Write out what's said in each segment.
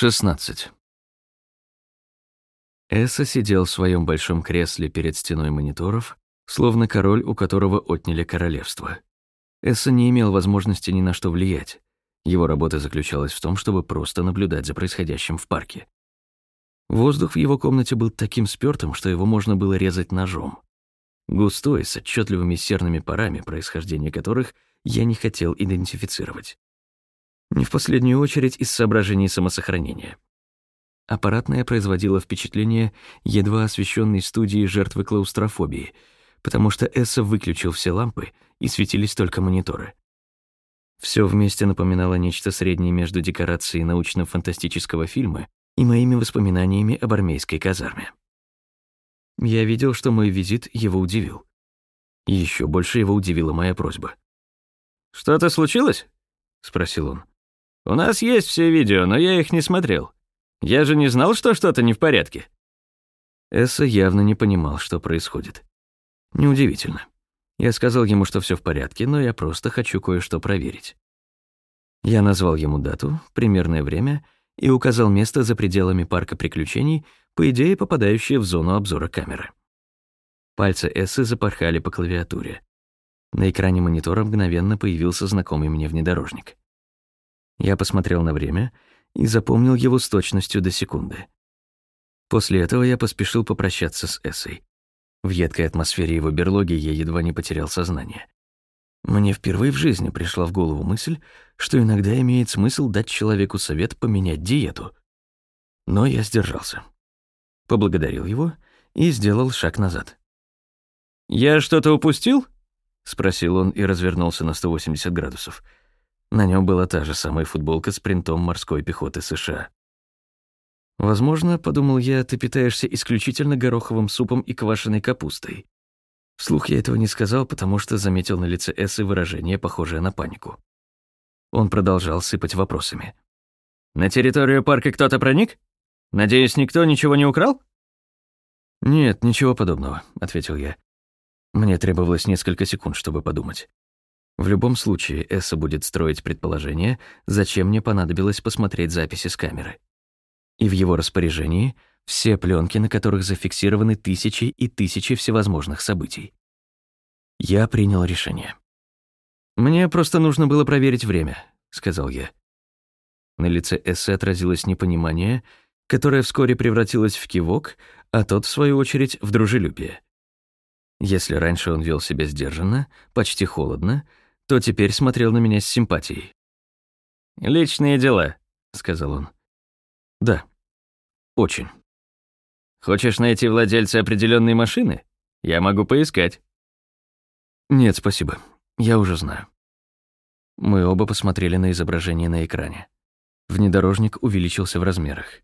16. Эсса сидел в своем большом кресле перед стеной мониторов, словно король, у которого отняли королевство. Эсса не имел возможности ни на что влиять. Его работа заключалась в том, чтобы просто наблюдать за происходящим в парке. Воздух в его комнате был таким спёртым, что его можно было резать ножом. Густой, с отчетливыми серными парами, происхождение которых я не хотел идентифицировать. Не в последнюю очередь из соображений самосохранения. Аппаратная производила впечатление едва освещенной студии жертвы клаустрофобии, потому что Эсса выключил все лампы и светились только мониторы. Все вместе напоминало нечто среднее между декорацией научно-фантастического фильма и моими воспоминаниями об армейской казарме. Я видел, что мой визит его удивил. Еще больше его удивила моя просьба. «Что-то случилось?» — спросил он. У нас есть все видео, но я их не смотрел. Я же не знал, что что-то не в порядке». Эсса явно не понимал, что происходит. Неудивительно. Я сказал ему, что все в порядке, но я просто хочу кое-что проверить. Я назвал ему дату, примерное время и указал место за пределами парка приключений, по идее попадающее в зону обзора камеры. Пальцы Эссы запорхали по клавиатуре. На экране монитора мгновенно появился знакомый мне внедорожник. Я посмотрел на время и запомнил его с точностью до секунды. После этого я поспешил попрощаться с Эссой. В едкой атмосфере его берлоги я едва не потерял сознание. Мне впервые в жизни пришла в голову мысль, что иногда имеет смысл дать человеку совет поменять диету. Но я сдержался. Поблагодарил его и сделал шаг назад. «Я что-то упустил?» — спросил он и развернулся на 180 градусов — на нем была та же самая футболка с принтом морской пехоты США. «Возможно, — подумал я, — ты питаешься исключительно гороховым супом и квашеной капустой». Вслух я этого не сказал, потому что заметил на лице Эссы выражение, похожее на панику. Он продолжал сыпать вопросами. «На территорию парка кто-то проник? Надеюсь, никто ничего не украл?» «Нет, ничего подобного», — ответил я. Мне требовалось несколько секунд, чтобы подумать. В любом случае, Эсса будет строить предположение, зачем мне понадобилось посмотреть записи с камеры. И в его распоряжении все пленки, на которых зафиксированы тысячи и тысячи всевозможных событий. Я принял решение. «Мне просто нужно было проверить время», — сказал я. На лице Эссы отразилось непонимание, которое вскоре превратилось в кивок, а тот, в свою очередь, в дружелюбие. Если раньше он вел себя сдержанно, почти холодно, то теперь смотрел на меня с симпатией. «Личные дела», — сказал он. «Да, очень». «Хочешь найти владельца определенной машины? Я могу поискать». «Нет, спасибо. Я уже знаю». Мы оба посмотрели на изображение на экране. Внедорожник увеличился в размерах.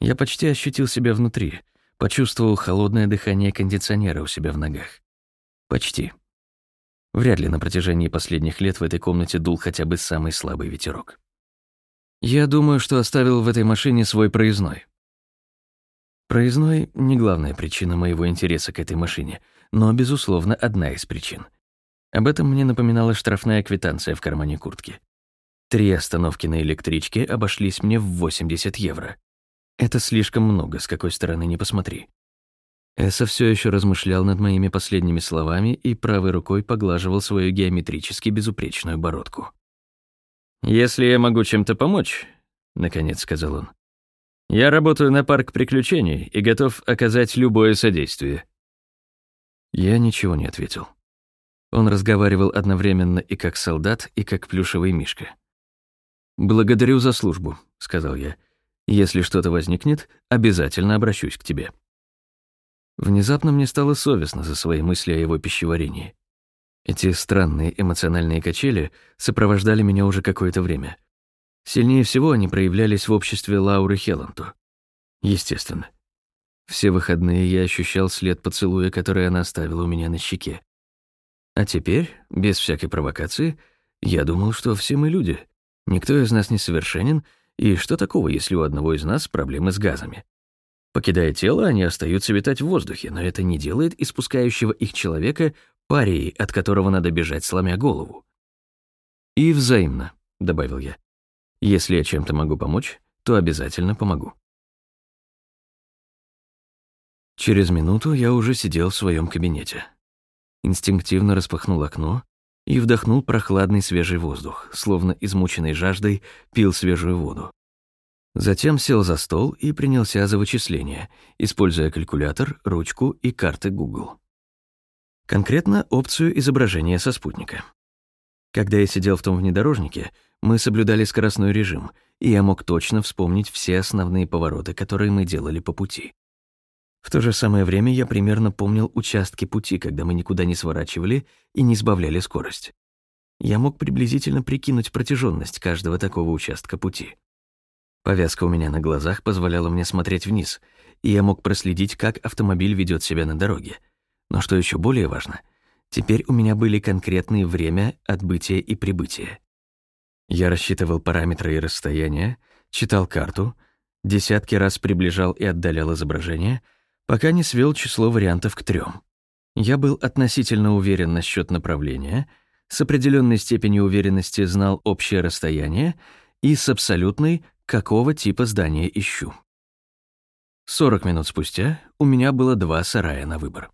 Я почти ощутил себя внутри, почувствовал холодное дыхание кондиционера у себя в ногах. Почти. Вряд ли на протяжении последних лет в этой комнате дул хотя бы самый слабый ветерок. Я думаю, что оставил в этой машине свой проездной. Проездной — не главная причина моего интереса к этой машине, но, безусловно, одна из причин. Об этом мне напоминала штрафная квитанция в кармане куртки. Три остановки на электричке обошлись мне в 80 евро. Это слишком много, с какой стороны не посмотри. Эса все еще размышлял над моими последними словами и правой рукой поглаживал свою геометрически безупречную бородку. «Если я могу чем-то помочь», — наконец сказал он, — «я работаю на парк приключений и готов оказать любое содействие». Я ничего не ответил. Он разговаривал одновременно и как солдат, и как плюшевый мишка. «Благодарю за службу», — сказал я. «Если что-то возникнет, обязательно обращусь к тебе». Внезапно мне стало совестно за свои мысли о его пищеварении. Эти странные эмоциональные качели сопровождали меня уже какое-то время. Сильнее всего они проявлялись в обществе Лауры Хелланту. Естественно. Все выходные я ощущал след поцелуя, который она оставила у меня на щеке. А теперь, без всякой провокации, я думал, что все мы люди. Никто из нас не совершенен, и что такого, если у одного из нас проблемы с газами? Покидая тело, они остаются витать в воздухе, но это не делает испускающего их человека парией, от которого надо бежать, сломя голову. «И взаимно», — добавил я. «Если я чем-то могу помочь, то обязательно помогу. Через минуту я уже сидел в своем кабинете. Инстинктивно распахнул окно и вдохнул прохладный свежий воздух, словно измученный жаждой пил свежую воду. Затем сел за стол и принялся за вычисления, используя калькулятор, ручку и карты Google. Конкретно опцию изображения со спутника. Когда я сидел в том внедорожнике, мы соблюдали скоростной режим, и я мог точно вспомнить все основные повороты, которые мы делали по пути. В то же самое время я примерно помнил участки пути, когда мы никуда не сворачивали и не сбавляли скорость. Я мог приблизительно прикинуть протяженность каждого такого участка пути. Повязка у меня на глазах позволяла мне смотреть вниз, и я мог проследить, как автомобиль ведет себя на дороге. Но что еще более важно, теперь у меня были конкретные время отбытия и прибытия. Я рассчитывал параметры и расстояния, читал карту, десятки раз приближал и отдалял изображение — пока не свел число вариантов к трем. Я был относительно уверен насчет направления, с определенной степенью уверенности знал общее расстояние и с абсолютной, какого типа здания ищу. 40 минут спустя у меня было два сарая на выбор.